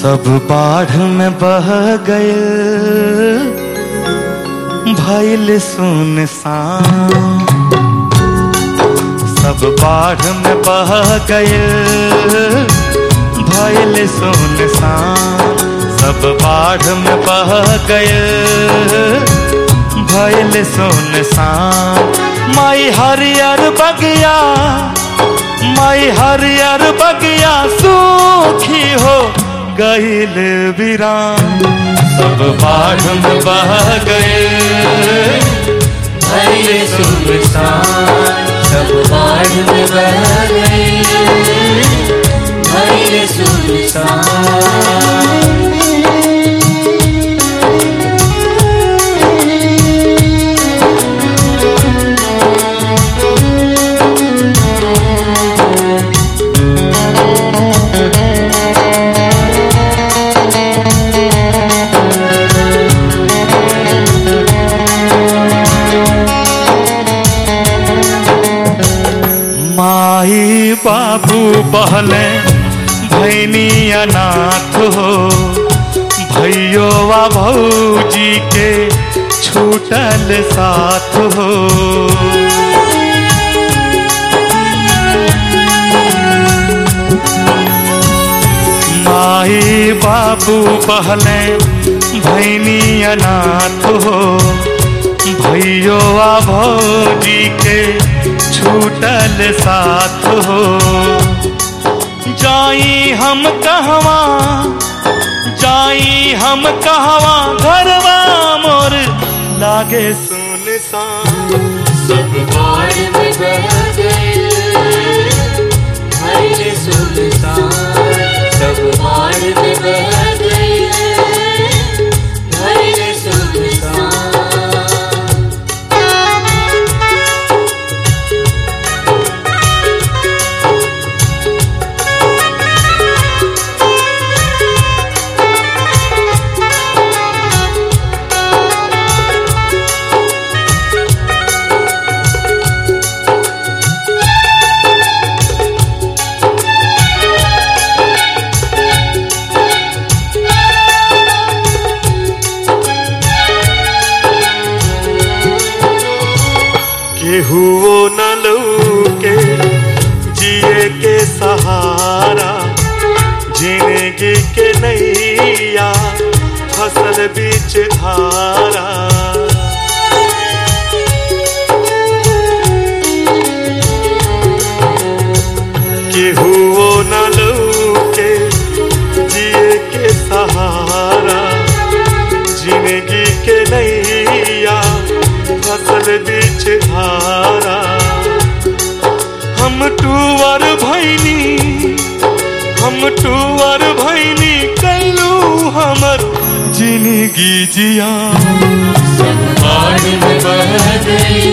सब बाढ़ में बह गए। भैल सुनसान सब बाढ़ में बह गए। भैल सुनसान सब बाढ़ में बह गए। भैल सुनसान माई हरियर बगिया, माई हरियर बगिया, सूखी हो गईल वीरान सब बाढ़ बह गए। भले सुनसान सब बाढ़ बह गए। भले सुनसान बाबू बहले भैनी अनाथ हो। भैयो वा भौजी के छूटल साथ हो। माई बाबू बहले भैनी अनाथ हो। भैयो आ भौजी के छूटल साथ हो। जाई हम कहवा, जाई हम कहवा घरवा मोर लागे सुनसान। सब बाढ़ केहुओ न लूके जिए के सहारा ज़िंदगी के नैया फ़सल बीच धारा। न धारा। हम टूअर भैनी, हम टूअर भैनी कलू हमर ज़िंदगी जिया। सब में बह गए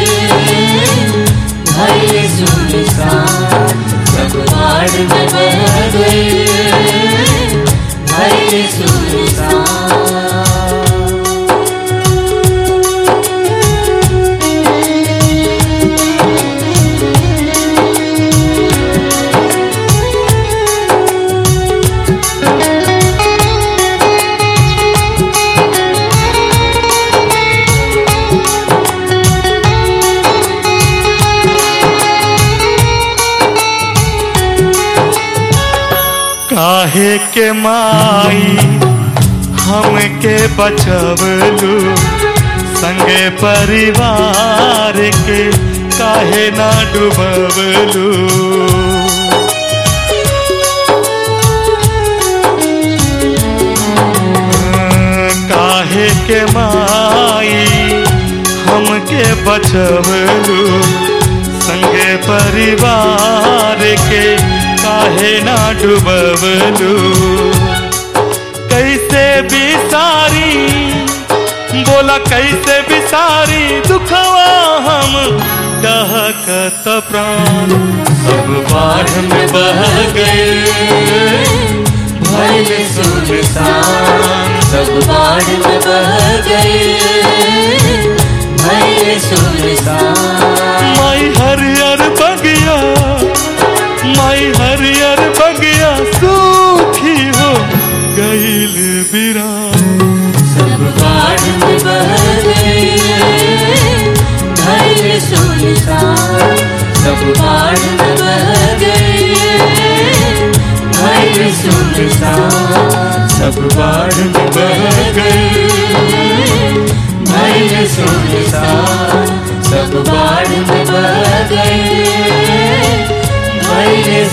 काहे के माई हमके बचवलू संगे परिवार के काहे ना डुबवलू काहे के माई हमके बचवलू संगे परिवार के काहे ना डुबवलू? कैसे बिसारी बोला कैसे बिसारी दुखवा हम कहकत प्राण। सब बाढ़ में बह गए भले सुनसान। सब बाढ़ में बह गए। मेरा सब बाढ़ में बह गए सुनसान सब बाढ़ में बह गए धैर्य सुनसान सब बाढ़ में बह गए धैर्य सब बाढ़ में बह गए धैर्य